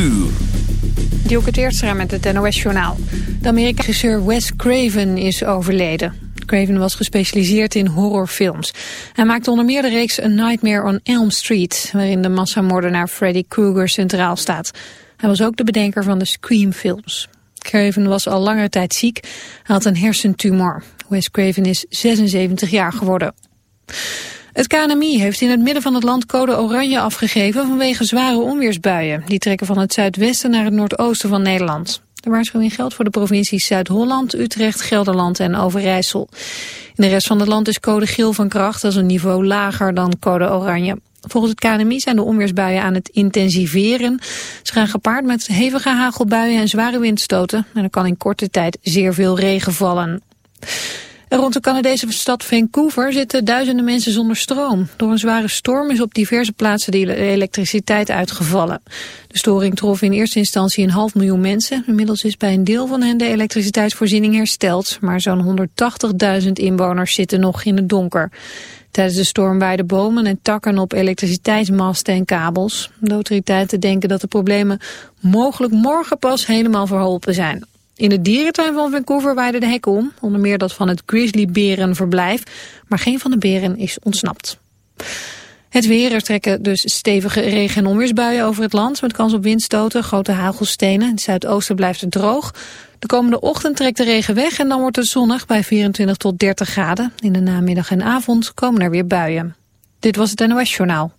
uur. Dielke Teertstra met het NOS-journaal. De Amerikaanse regisseur Wes Craven is overleden. Craven was gespecialiseerd in horrorfilms. Hij maakte onder meer de reeks A Nightmare on Elm Street... waarin de massamoordenaar Freddy Krueger centraal staat. Hij was ook de bedenker van de Scream-films. Craven was al langere tijd ziek. Hij had een hersentumor. Wes Craven is 76 jaar geworden. Het KNMI heeft in het midden van het land code oranje afgegeven vanwege zware onweersbuien. Die trekken van het zuidwesten naar het noordoosten van Nederland. De waarschuwing geldt voor de provincies Zuid-Holland, Utrecht, Gelderland en Overijssel. In de rest van het land is code geel van kracht, dat is een niveau lager dan code oranje. Volgens het KNMI zijn de onweersbuien aan het intensiveren. Ze gaan gepaard met hevige hagelbuien en zware windstoten. En er kan in korte tijd zeer veel regen vallen. Rond de Canadese stad Vancouver zitten duizenden mensen zonder stroom. Door een zware storm is op diverse plaatsen de elektriciteit uitgevallen. De storing trof in eerste instantie een half miljoen mensen. Inmiddels is bij een deel van hen de elektriciteitsvoorziening hersteld. Maar zo'n 180.000 inwoners zitten nog in het donker. Tijdens de storm waaiden bomen en takken op elektriciteitsmasten en kabels. De autoriteiten denken dat de problemen mogelijk morgen pas helemaal verholpen zijn. In de dierentuin van Vancouver waaiden de hekken om, onder meer dat van het grizzlyberenverblijf, maar geen van de beren is ontsnapt. Het weer, er trekken dus stevige regen- en onweersbuien over het land... met kans op windstoten, grote hagelstenen. In het zuidoosten blijft het droog. De komende ochtend trekt de regen weg en dan wordt het zonnig bij 24 tot 30 graden. In de namiddag en avond komen er weer buien. Dit was het NOS Journaal.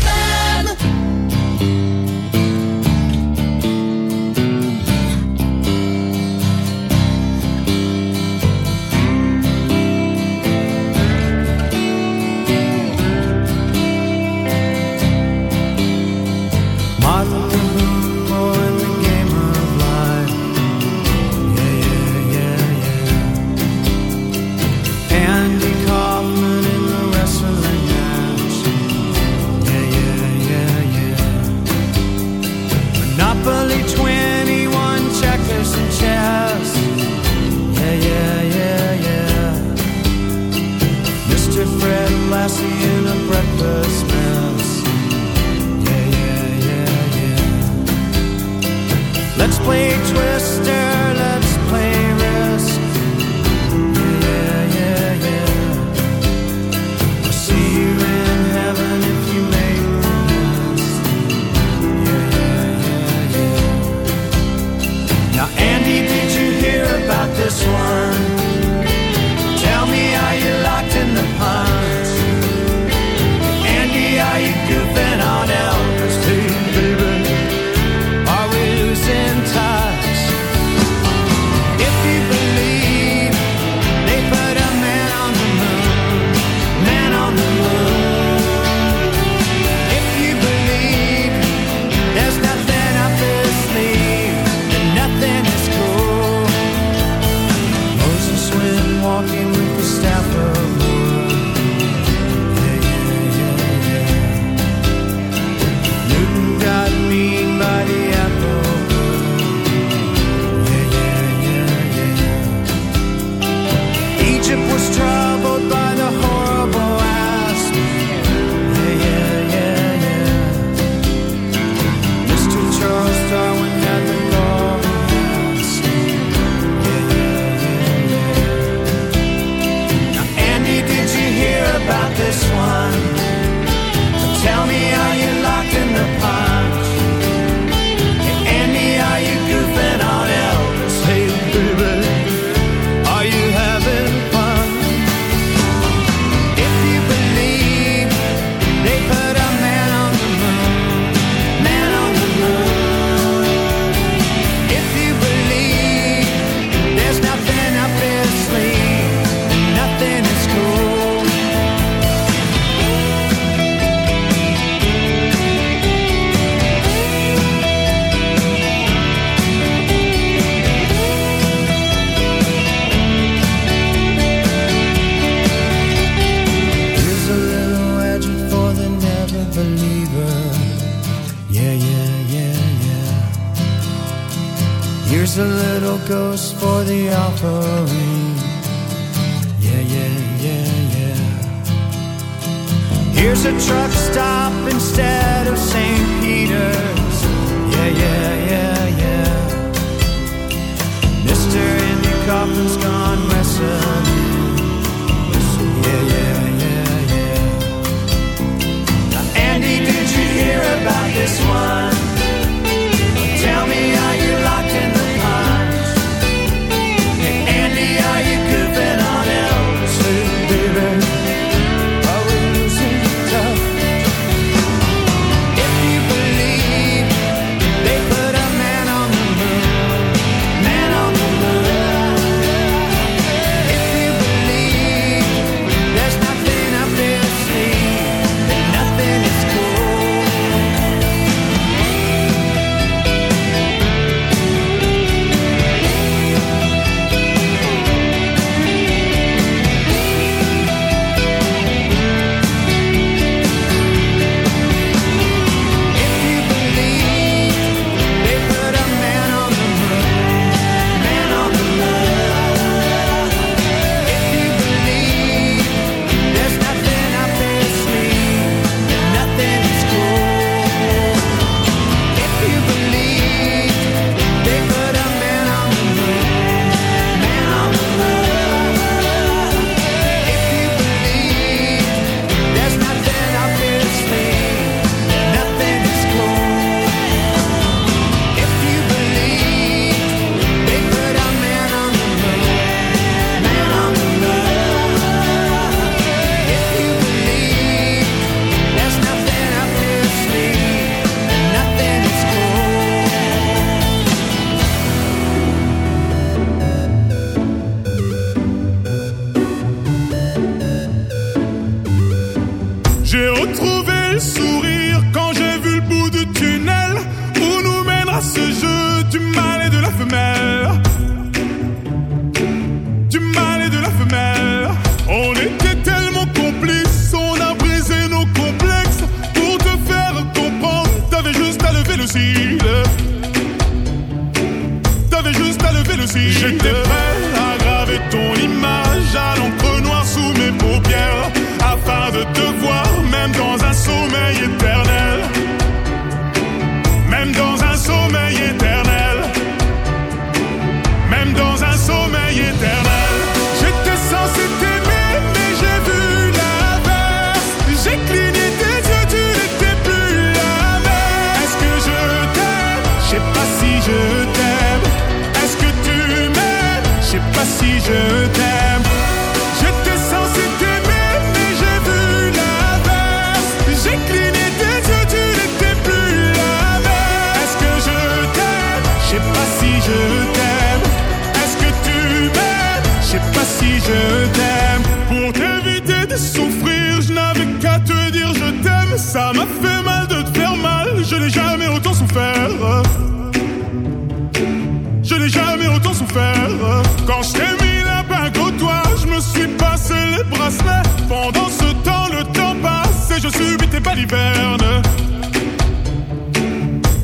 Pendant ce temps, le temps passe et je subis tes balivernes.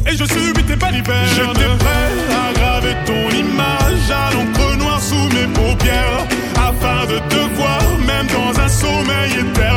Et je subis tes balivernes. J'étais prêt à graver ton image à l'encre noire sous mes paupières. Afin de te voir, même dans un sommeil éternel.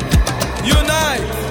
Unite.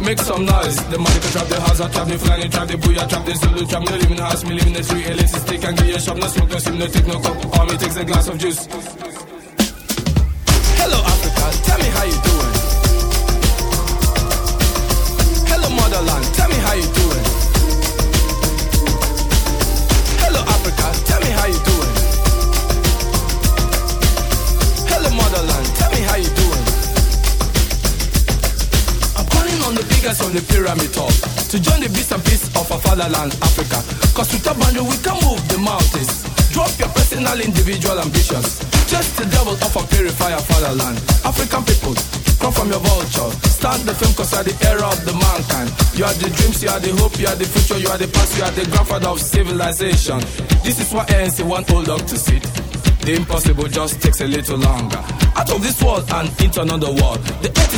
Make some noise. The money can trap the house, I trap the flying, trap the booyah, trap the Zulu, trap in the house, me live in the street, LSC stick and get a shop, no smoke, no sim, no take no. All me takes a glass of juice. Hello Africa, tell me how you doing. On the pyramid top to join the beast and peace of our fatherland, Africa. Cause with a boundary we can move the mountains. Drop your personal, individual ambitions. Just the devil of a purifier fatherland. African people, come from your vulture. Start the film cause you are the era of the mankind. You are the dreams, you are the hope, you are the future, you are the past, you are the grandfather of civilization. This is what ANC want old dog to see. The impossible just takes a little longer. Out of this world and into another world. The earth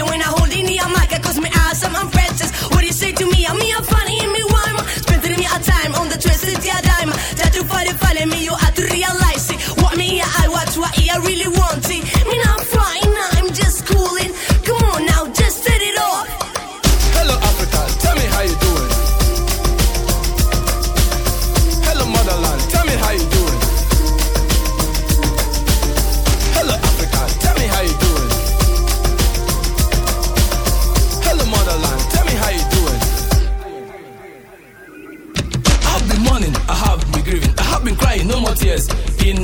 up a fiction. When I hold in the mic, cause me awesome, I'm precious. What do you say to me? I'm me, I'm funny, and me rhyme. Spending me a time on the twisted yeah dime. That you find it funny, me, you have to realize it. What me, I watch, what I really want it. Me not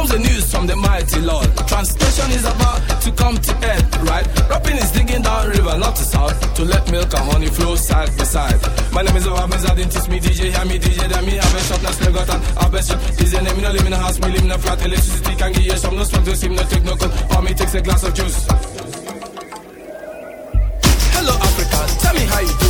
Comes the news from the mighty Lord. Translation is about to come to end, right? Rapping is digging down river, not to south, to let milk and honey flow side by side. My name is Obama, I didn't teach me DJ, hear me DJ, then me have a shop, now still got have a shop. DJ name, no live in a house, me live in a flat, electricity can give you some, no smoke, no steam, no take no cold, or me takes a glass of juice. Hello Africa, tell me how you doing.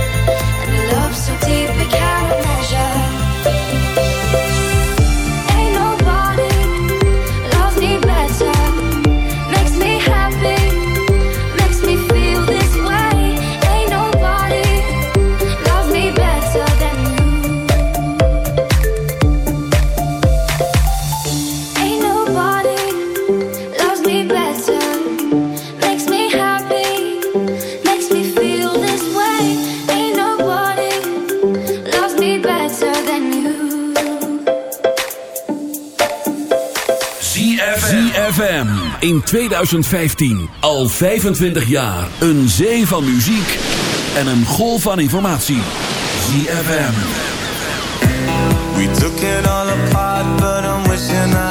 in 2015. Al 25 jaar. Een zee van muziek en een golf van informatie. ZFM. We took it all apart, but I'm wishing I...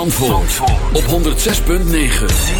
Zandvoort, op 106.9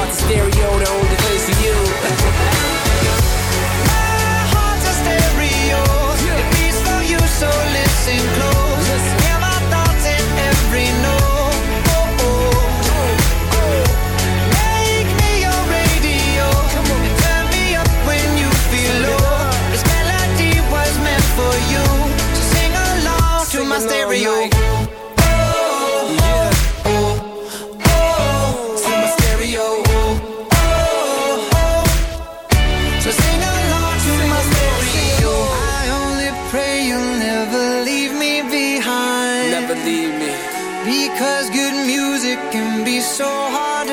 heart's a stereo, the only place for you.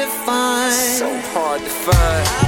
to find. So hard to find.